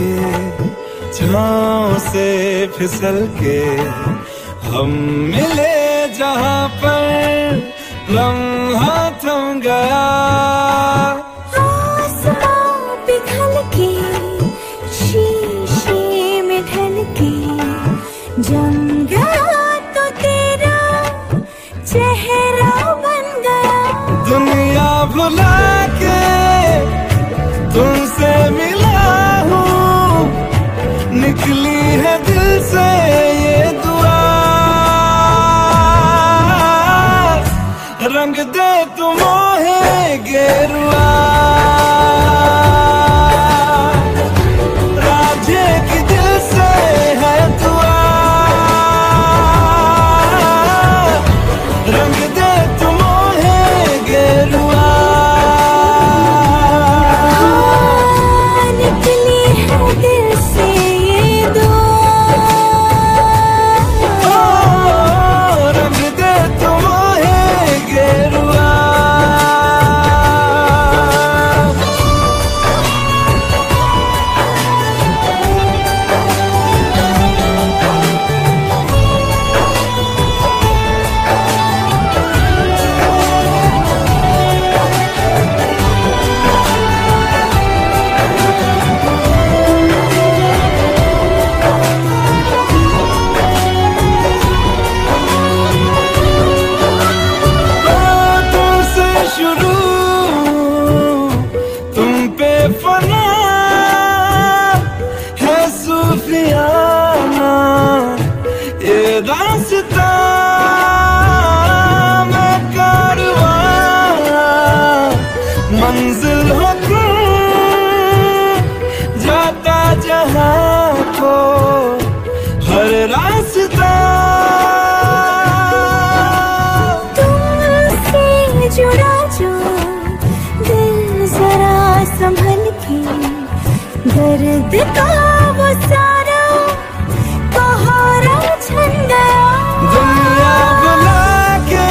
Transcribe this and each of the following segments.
के छाँव से फिसल के हम मिले जहाँ पर लम्हा थम गया। पिघल के शीशे में ढल के जम गया तो तेरा चेहरा बन गया। दुनिया भुला तुम दर्द का वो सारा कहारा छन दुनिया बुला के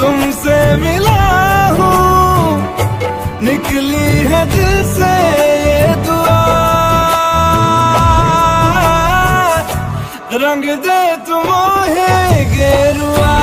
तुमसे मिला हूँ। निकली है दिल से दुआ। रंग दे तुम गेरुआ।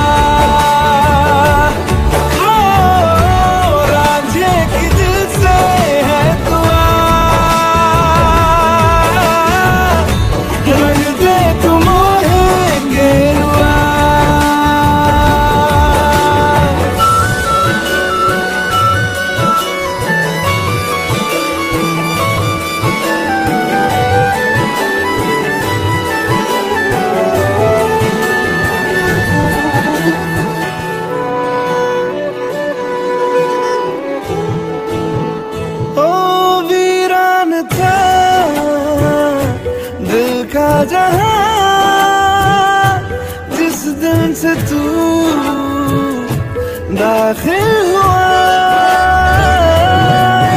दाखिल हुआ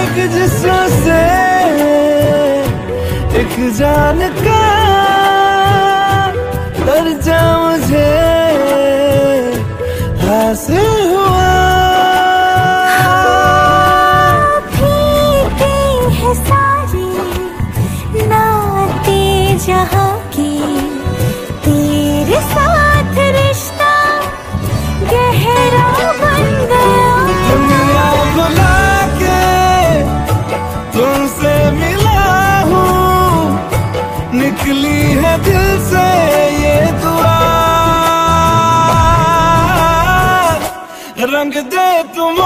एक जिसम से एक जान का दर्जा मुझे हासिल मिला हूँ। निकली है दिल से ये दुआ। रंग दे तुम